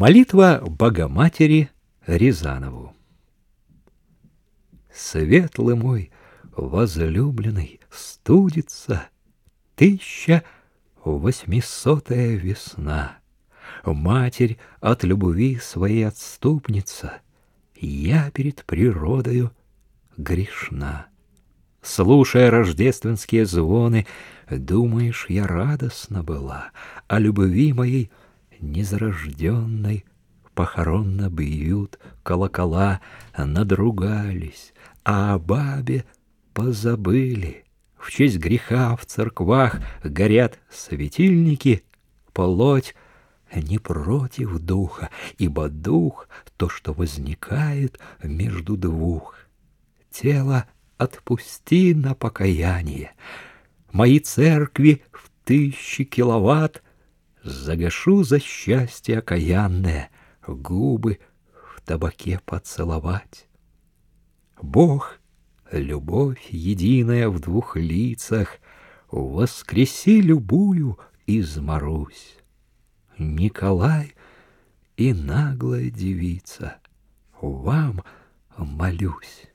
Молитва Богоматери Рязанову. Светлый мой, возлюбленный, студится тысяча восьмисотая весна. Матерь от любви своей отступница, я перед природою грешна. Слушая рождественские звоны, думаешь, я радостна была, о любви моей незарожденной похоронно бьют колокола, надругались, а о бабе позабыли. В честь греха в церквах горят светильники, плоть не против духа, ибо дух — то, что возникает между двух. Тело отпусти на покаяние. Мои церкви в тысячи киловатт Загашу за счастье окаянное, Губы в табаке поцеловать. Бог, любовь единая в двух лицах, Воскреси любую из Марусь. Николай и наглая девица, Вам молюсь.